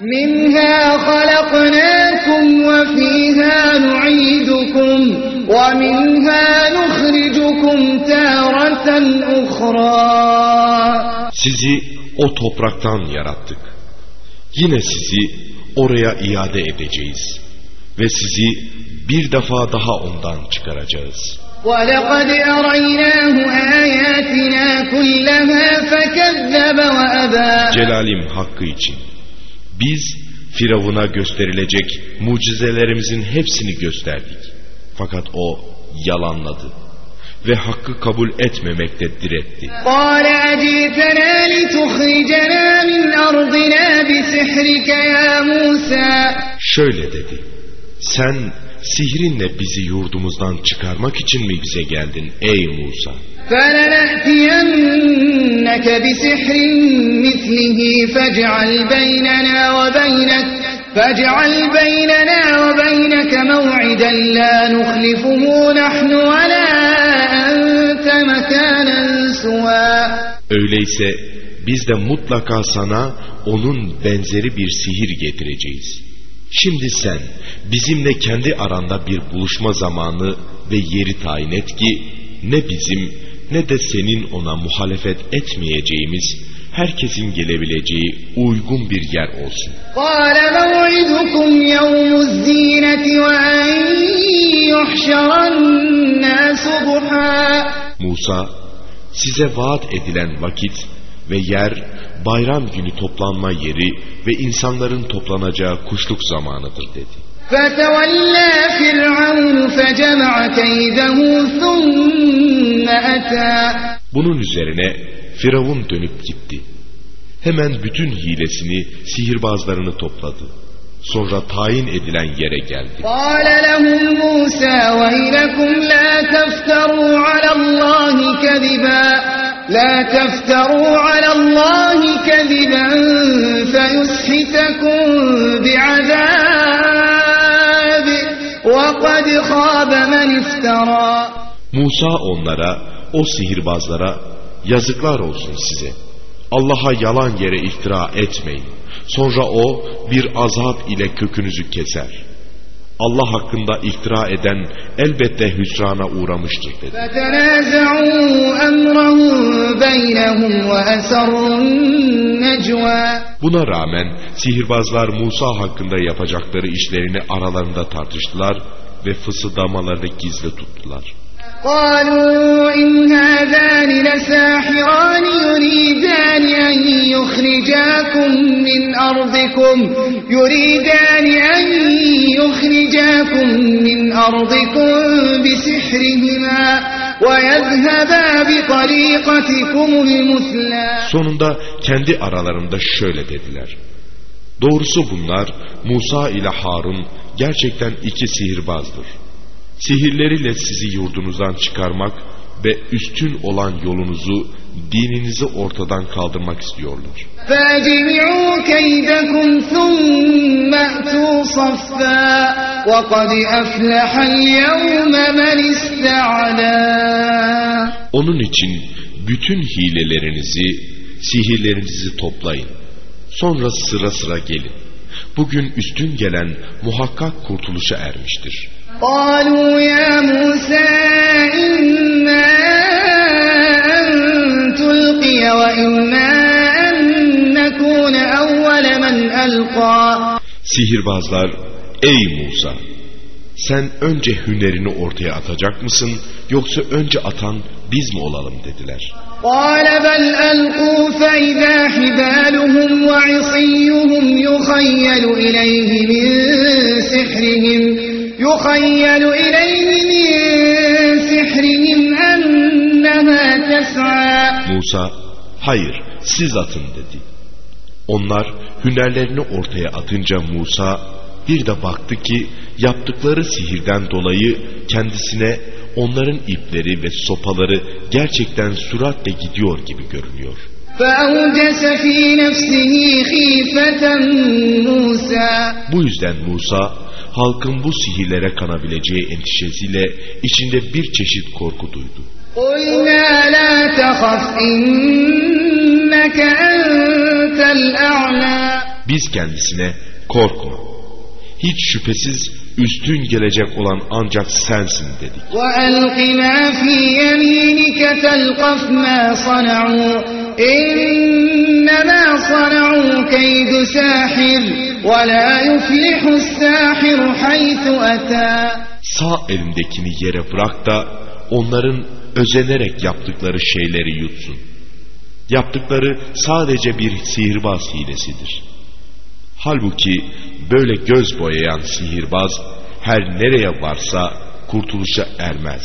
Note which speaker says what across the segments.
Speaker 1: منها خلقناكم وفيها نعيدكم ومنها نخرجكم تارة أخرى
Speaker 2: Sizi o topraktan yarattık. Yine sizi oraya iade edeceğiz. Ve sizi bir defa daha ondan çıkaracağız.
Speaker 1: ولقد أريناه آياتنا كلها فكذب وأبى
Speaker 2: Celalim hakkı için. biz Firavun'a gösterilecek mucizelerimizin hepsini gösterdik. Fakat o yalanladı ve hakkı kabul etmemekte diretti. Şöyle dedi. Sen sihrinle bizi yurdumuzdan çıkarmak için mi bize geldin ey Musa?
Speaker 1: فلنأتينك بسحر مثله فاجعل بيننا وبينك فاجعل بيننا وبينك موعدا لا نخلفه نحن ولا أنت مكانا سوى
Speaker 2: Öyleyse biz de mutlaka sana onun benzeri bir sihir getireceğiz. Şimdi sen bizimle kendi aranda bir buluşma zamanı ve yeri tayin et ki ne bizim ne de senin ona muhalefet etmeyeceğimiz, herkesin gelebileceği uygun bir yer olsun. Musa, size vaat edilen vakit ve yer bayram günü toplanma yeri ve insanların toplanacağı kuşluk zamanıdır dedi.
Speaker 1: فتولى فرعون فجمع كيده ثم أتى
Speaker 2: Bunun üzerine Firavun dönüp gitti. Hemen bütün hilesini, sihirbazlarını topladı. Sonra tayin edilen yere geldi.
Speaker 1: قال لهم موسى ويلكم لا تفتروا على الله كذبا لا تفتروا على الله كذبا فيسحتكم بعذاب
Speaker 2: Musa onlara, o sihirbazlara, yazıklar olsun size. Allah'a yalan yere iftira etmeyin. Sonra o bir azap ile kökünüzü keser. Allah hakkında iftira eden elbette hüsrana uğramıştır dedi. Buna rağmen sihirbazlar Musa hakkında yapacakları işlerini aralarında tartıştılar ve fısıldamalarını gizli tuttular.
Speaker 1: قالوا إن هذان لساحران يريدان أن يخرجاكم من أرضكم يريدان أن يخرجاكم من أرضكم بسحرهما ويذهبا بطريقتكم المثلى
Speaker 2: Sonunda kendi aralarında şöyle dediler. Doğrusu bunlar Musa ile Harun gerçekten iki sihirbazdır. Sihirleriyle sizi yurdunuzdan çıkarmak ve üstün olan yolunuzu, dininizi ortadan kaldırmak istiyorlar. Onun için bütün hilelerinizi, sihirlerinizi toplayın. Sonra sıra sıra gelin bugün üstün gelen muhakkak kurtuluşa ermiştir. Sihirbazlar, ey Musa! Sen önce hünerini ortaya atacak mısın yoksa önce atan biz mi olalım dediler.
Speaker 1: قال بل ألقوا فإذا حبالهم وعصيهم يخيل إليه من سحرهم يخيل إليه من سحرهم أنها تسعى
Speaker 2: Musa, hayır siz atın dedi. Onlar hünerlerini ortaya atınca Musa bir de baktı ki yaptıkları sihirden dolayı kendisine onların ipleri ve sopaları gerçekten süratle gidiyor gibi görünüyor. Bu yüzden Musa halkın bu sihirlere kanabileceği endişesiyle içinde bir çeşit korku duydu. Biz kendisine korkma Hiç şüphesiz üstün gelecek olan ancak sensin dedik.
Speaker 1: وَأَلْقِ مَا فِي يَمِينِكَ تَلْقَفْ مَا صَنَعُوا إِنَّمَا صَنَعُوا كَيْدُ سَاحِرٍ وَلَا يُفْلِحُ السَّاحِرُ حَيْثُ أَتَى
Speaker 2: Sağ elindekini yere bırak da onların özenerek yaptıkları şeyleri yutsun. Yaptıkları sadece bir sihirbaz hilesidir. Halbuki böyle göz boyayan sihirbaz her nereye varsa kurtuluşa ermez.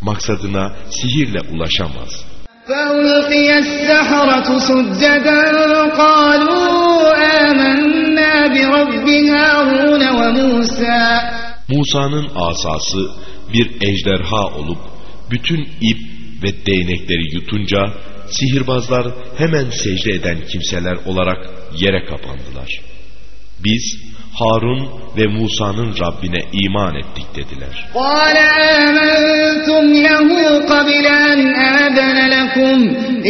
Speaker 2: Maksadına sihirle ulaşamaz.
Speaker 1: فألقي السحرة سجدا قالوا آمنا برب هارون وموسى
Speaker 2: Musa'nın asası bir ejderha olup bütün ip ve değnekleri yutunca sihirbazlar hemen secde eden kimseler olarak yere kapandılar. Biz Harun ve Musa'nın Rabbine iman ettik dediler.
Speaker 1: قال آمنتم له قبل أن آذن لكم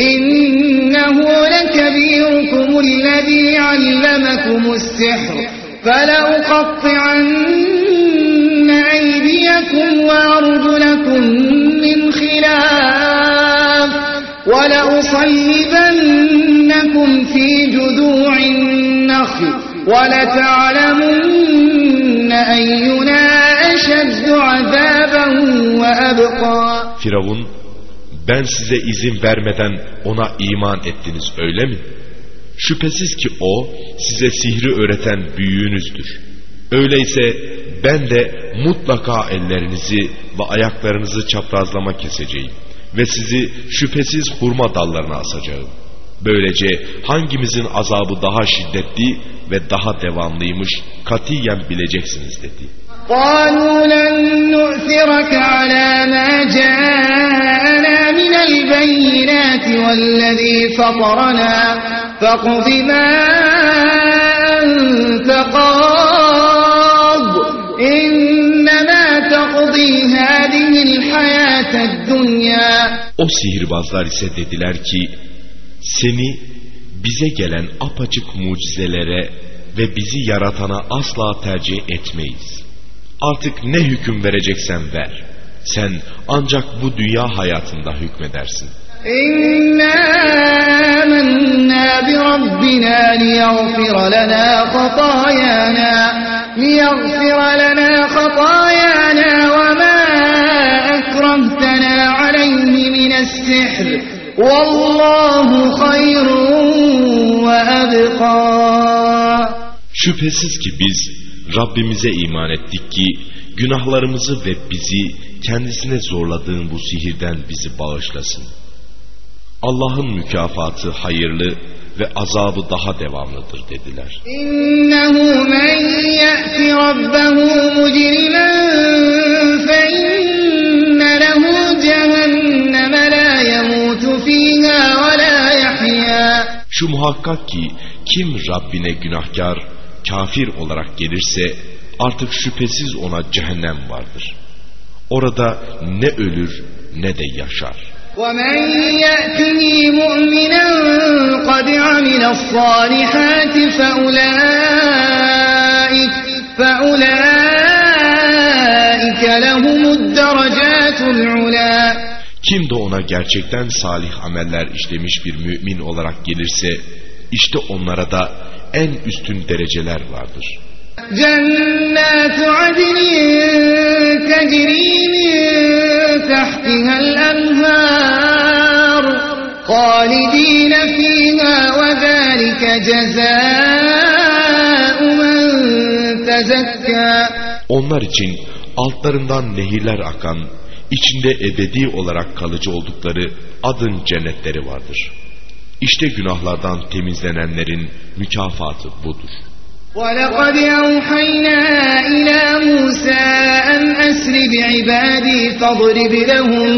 Speaker 1: إنه لكبيركم الذي علمكم السحر فلأقطعن أيديكم وأرجلكم ولأصلبنكم في جذوع النخل ولتعلمن أينا أشد عذابا وأبقى
Speaker 2: Firavun ben size izin vermeden ona iman ettiniz öyle mi? Şüphesiz ki o size sihri öğreten büyüğünüzdür. Öyleyse ben de mutlaka ellerinizi ve ayaklarınızı çaprazlama keseceğim ve sizi şüphesiz hurma dallarına asacağım. Böylece hangimizin azabı daha şiddetli ve daha devamlıymış katiyen bileceksiniz dedi.
Speaker 1: قالوا لن نؤثرك على ما جاءنا من البينات والذي فطرنا فاقض ما أنت قاض إنما تقضي هذه الحياة الدنيا
Speaker 2: o sihirbazlar ise dediler ki seni bize gelen apaçık mucizelere ve bizi yaratana asla tercih etmeyiz. Artık ne hüküm vereceksen ver. Sen ancak bu dünya hayatında hükmedersin.
Speaker 1: İnna amennâ bi Rabbina liyaghfir lana hatayana liyaghfir lana hatayana السحر والله خير وأبقى
Speaker 2: Şüphesiz ki biz Rabbimize iman ettik ki günahlarımızı ve bizi kendisine zorladığın bu sihirden bizi bağışlasın. Allah'ın mükafatı hayırlı ve azabı daha devamlıdır dediler.
Speaker 1: إنه من يأت ربه مجرما فإن
Speaker 2: Şu muhakkak ki kim Rabbine günahkar, kafir olarak gelirse artık şüphesiz ona cehennem vardır. Orada ne ölür ne de yaşar.
Speaker 1: ومن يأته مؤمنا قد عمل الصالحات فأولئك فأولئك لهم الدرجات العلا
Speaker 2: kim de ona gerçekten salih ameller işlemiş bir mümin olarak gelirse işte onlara da en üstün dereceler vardır.
Speaker 1: Cennet adnin tecri tahtiha al-enhar halidin fiha ve zalika cezâu men tezekka
Speaker 2: Onlar için altlarından nehirler akan içinde ebedi olarak kalıcı oldukları adın cennetleri vardır. İşte günahlardan temizlenenlerin mükafatı budur.
Speaker 1: ولقد أوحينا إلى موسى أن أسر بعبادي فاضرب لهم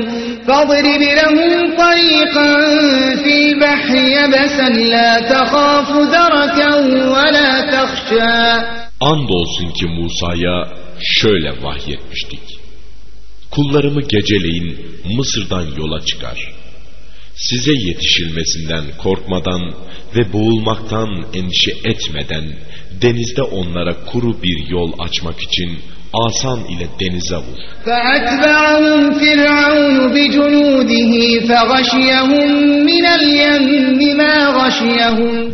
Speaker 1: فاضرب لهم طريقا في البحر يبسا لا تخاف دركا ولا تخشى
Speaker 2: Andolsun ki Musa'ya şöyle vahyetmiştik. Kullarımı geceleyin Mısır'dan yola çıkar. Size yetişilmesinden korkmadan ve boğulmaktan endişe etmeden denizde onlara kuru bir yol açmak için asan ile denize vur.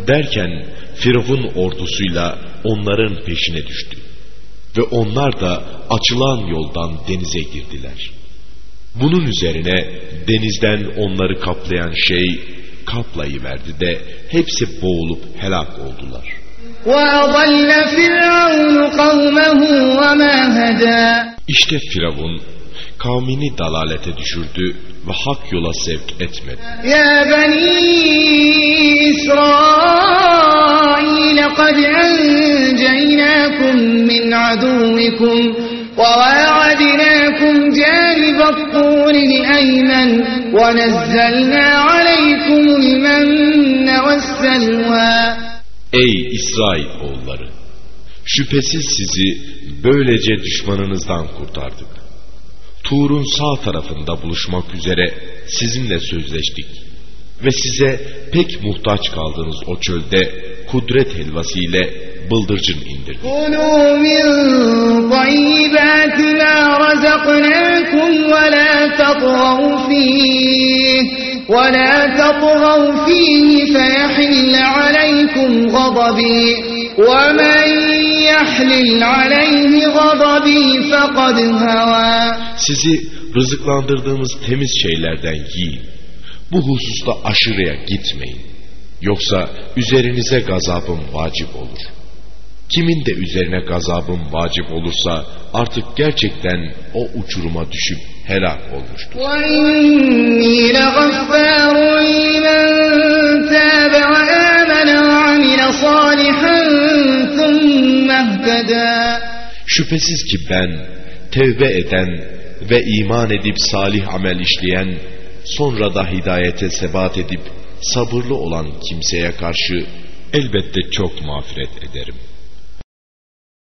Speaker 2: Derken Firavun ordusuyla onların peşine düştü. Ve onlar da açılan yoldan denize girdiler. Bunun üzerine denizden onları kaplayan şey kaplayıverdi de hepsi boğulup helak oldular. İşte Firavun kavmini dalalete düşürdü ve hak yola sevk etmedi.
Speaker 1: Ya bani İsrail من عدوكم وواعدناكم جانب الطور الأيمن ونزلنا عليكم المن والسلوى
Speaker 2: Ey İsrail oğulları! Şüphesiz sizi böylece düşmanınızdan kurtardık. Tur'un sağ tarafında buluşmak üzere sizinle sözleştik. Ve size pek muhtaç kaldığınız o çölde kudret helvası ile bıldırcın indirdik.
Speaker 1: كلوا من طيبات ما رزقناكم ولا تطغوا فيه ولا تطغوا فيه فيحل عليكم غضبي ومن يحلل عليه غضبي فقد هوى
Speaker 2: Sizi rızıklandırdığımız temiz şeylerden yiyin. Bu hususta aşırıya gitmeyin. Yoksa üzerinize gazabım vacip olur. Kimin de üzerine gazabım vacip olursa artık gerçekten o uçuruma düşüp helak olmuştur. Şüphesiz ki ben tevbe eden ve iman edip salih amel işleyen sonra da hidayete sebat edip sabırlı olan kimseye karşı elbette çok mağfiret ederim.''